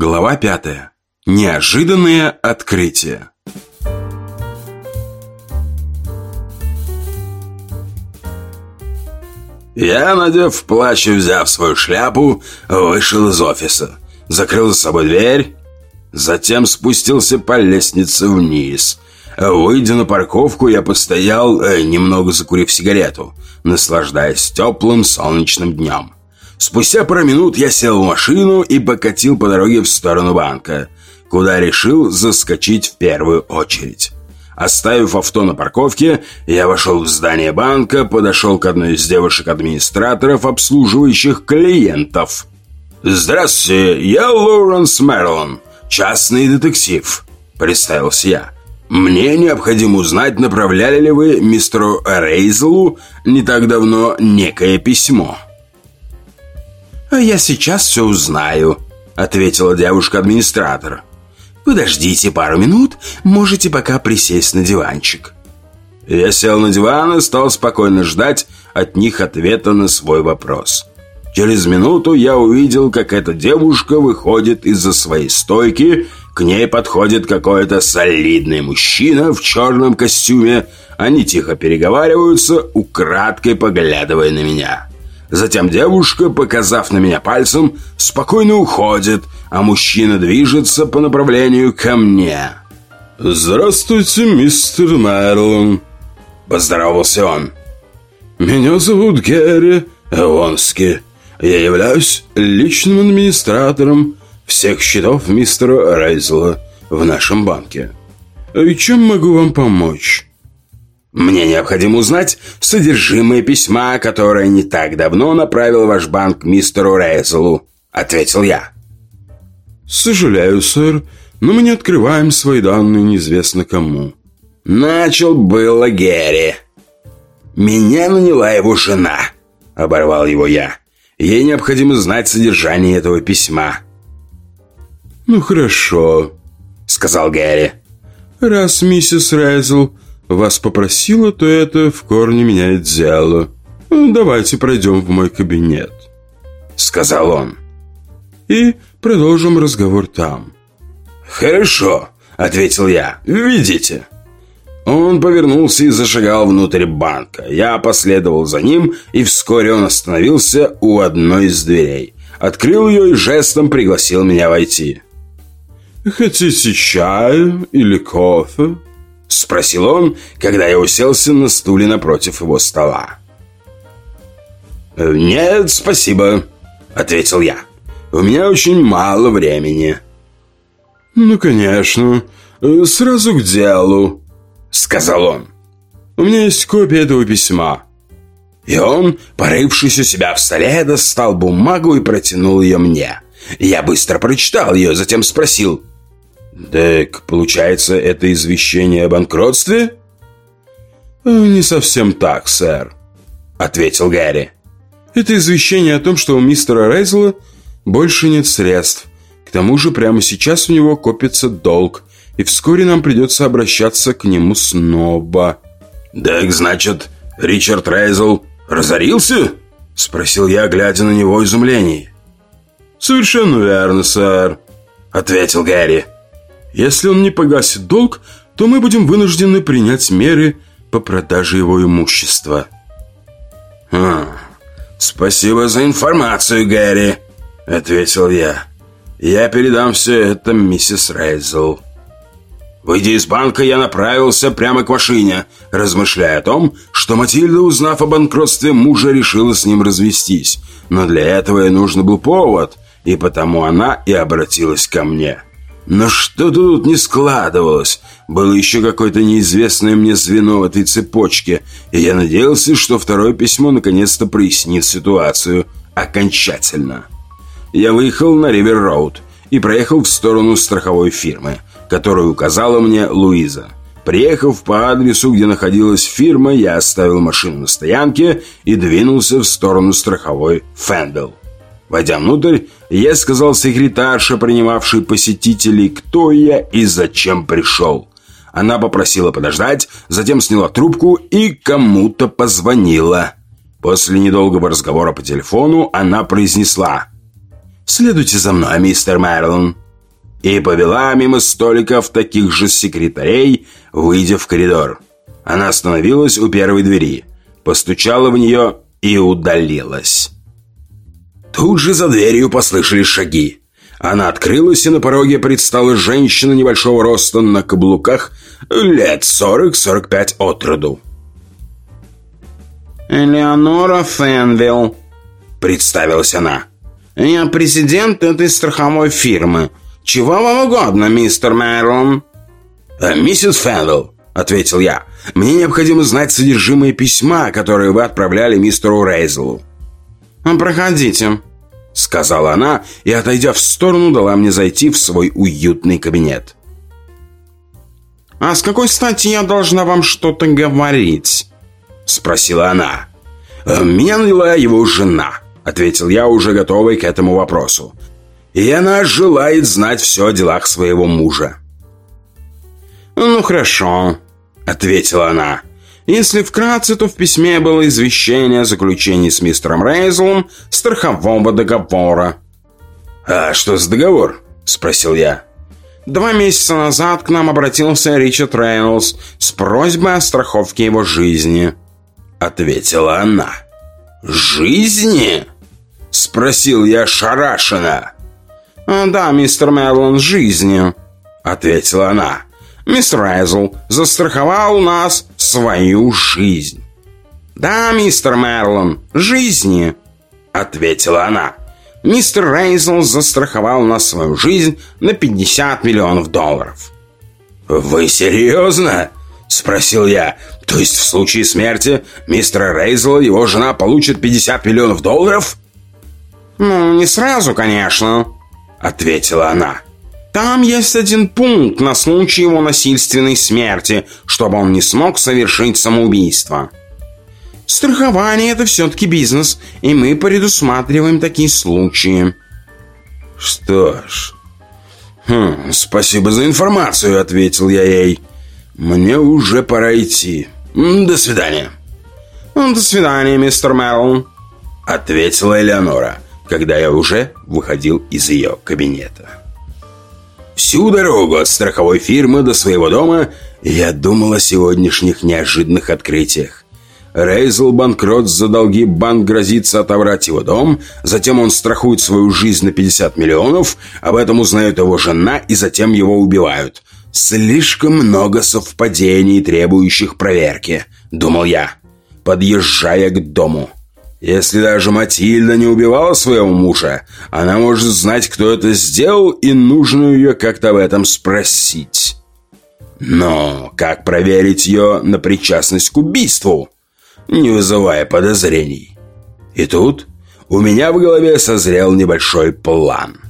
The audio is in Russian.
Глава пятая. Неожиданное открытие. Я, надев плащ и взяв свою шляпу, вышел из офиса. Закрыл за собой дверь, затем спустился по лестнице вниз. Выйдя на парковку, я постоял, э, немного закурив сигарету, наслаждаясь теплым солнечным днем. Спустя пару минут я сел в машину и покатил по дороге в сторону банка, куда решил заскочить в первую очередь. Оставив авто на парковке, я вошел в здание банка, подошел к одной из девушек-администраторов, обслуживающих клиентов. «Здравствуйте, я Лоуренс Мерлон, частный детектив», – представился я. «Мне необходимо узнать, направляли ли вы мистеру Рейзелу не так давно некое письмо». «А я сейчас все узнаю», — ответила девушка-администратор. «Подождите пару минут, можете пока присесть на диванчик». Я сел на диван и стал спокойно ждать от них ответа на свой вопрос. Через минуту я увидел, как эта девушка выходит из-за своей стойки, к ней подходит какой-то солидный мужчина в черном костюме, они тихо переговариваются, украдкой поглядывая на меня. Затем девушка, показав на меня пальцем, спокойно уходит, а мужчина движется по направлению ко мне. «Здравствуйте, мистер Мерлон», – поздоровался он. «Меня зовут Герри Эвонски. Я являюсь личным администратором всех счетов мистера Рейзела в нашем банке. И чем могу вам помочь?» Мне необходимо узнать содержимое письма, которое не так давно направил ваш банк мистеру Рейзелу», — ответил я. «Сожалею, сэр, но мы не открываем свои данные неизвестно кому». Начал было Герри. «Меня наняла его жена», — оборвал его я. «Ей необходимо знать содержание этого письма». «Ну хорошо», — сказал Гэри. «Раз миссис Рейзел вас попросила, то это в корне меняет дело. Давайте пройдем в мой кабинет», — сказал он. «И продолжим разговор там». «Хорошо», — ответил я. «Видите?» Он повернулся и зашагал внутрь банка. Я последовал за ним, и вскоре он остановился у одной из дверей. Открыл ее и жестом пригласил меня войти. «Хотите чаю или кофе?» Спросил он, когда я уселся на стуле напротив его стола. «Нет, спасибо», — ответил я. «У меня очень мало времени». «Ну, конечно. Сразу к делу», — сказал он. «У меня есть копия этого письма». И он, порывшись у себя в столе, достал бумагу и протянул ее мне. Я быстро прочитал ее, затем спросил. «Так, получается, это извещение о банкротстве?» «Э, «Не совсем так, сэр», — ответил Гарри. «Это извещение о том, что у мистера Рейзела больше нет средств. К тому же прямо сейчас у него копится долг, и вскоре нам придется обращаться к нему снова». «Так, значит, Ричард Рейзел разорился?» — спросил я, глядя на него в изумлении. «Совершенно верно, сэр», — ответил Гарри. Если он не погасит долг, то мы будем вынуждены принять меры по продаже его имущества. «Хм, спасибо за информацию, Гэри», — ответил я. «Я передам все это миссис Рейзел». Выйдя из банка, я направился прямо к машине, размышляя о том, что Матильда, узнав о банкротстве мужа, решила с ним развестись. Но для этого ей нужен был повод, и потому она и обратилась ко мне. Но что-то тут не складывалось. Было еще какое-то неизвестное мне звено в этой цепочке, и я надеялся, что второе письмо наконец-то прояснит ситуацию окончательно. Я выехал на Ривер-Роуд и проехал в сторону страховой фирмы, которую указала мне Луиза. Приехав по адресу, где находилась фирма, я оставил машину на стоянке и двинулся в сторону страховой Фэндл. Войдя внутрь, я сказал секретарше, принимавшей посетителей, кто я и зачем пришел. Она попросила подождать, затем сняла трубку и кому-то позвонила. После недолгого разговора по телефону она произнесла «Следуйте за мной, мистер Мэрилон». и повела мимо столиков таких же секретарей, выйдя в коридор. Она остановилась у первой двери, постучала в нее и удалилась. Тут же за дверью послышались шаги. Она открылась, и на пороге предстала женщина небольшого роста на каблуках, лет 40-45 от роду. «Элеонора Фенвилл», — представилась она. «Я президент этой страховой фирмы. Чего вам угодно, мистер Мэрон?» «Э, «Миссис Фенвилл», — ответил я, — «мне необходимо знать содержимое письма, которое вы отправляли мистеру Рейзелу». «Проходите», — сказала она и, отойдя в сторону, дала мне зайти в свой уютный кабинет. «А с какой стати я должна вам что-то говорить?» — спросила она. «Э, «Меня наняла его жена», — ответил я, уже готовый к этому вопросу. «И она желает знать все о делах своего мужа». «Ну, хорошо», — ответила она. Если вкратце, то в письме было извещение о заключении с мистером Рейзлом страхового договора. «А что за договор?» – спросил я. Два месяца назад к нам обратился Ричард Рейнольдс с просьбой о страховке его жизни. Ответила она. «Жизни?» – спросил я шарашенно. «Да, мистер Мерлон, жизни», – ответила она. Мистер Райзл застраховал нас свою жизнь. «Да, мистер Мерлон, жизни», — ответила она. «Мистер Рейзл застраховал нас свою жизнь на 50 миллионов долларов». «Вы серьезно?» — спросил я. «То есть в случае смерти мистера Рейзела его жена получит 50 миллионов долларов?» «Ну, не сразу, конечно», — ответила она. Там есть один пункт на случай его насильственной смерти, чтобы он не смог совершить самоубийство. Страхование – это все-таки бизнес, и мы предусматриваем такие случаи. Что ж... Хм, спасибо за информацию, ответил я ей. Мне уже пора идти. До свидания. До свидания, мистер Мэрон, ответила Элеонора, когда я уже выходил из ее кабинета. Всю дорогу от страховой фирмы до своего дома я думал о сегодняшних неожиданных открытиях. Рейзел банкрот за долги, банк грозится отобрать его дом, затем он страхует свою жизнь на 50 миллионов, об этом узнает его жена и затем его убивают. Слишком много совпадений, требующих проверки, думал я, подъезжая к дому. Если даже Матильда не убивала своего мужа, она может знать, кто это сделал, и нужно ее как-то об этом спросить. Но как проверить ее на причастность к убийству, не вызывая подозрений? И тут у меня в голове созрел небольшой план –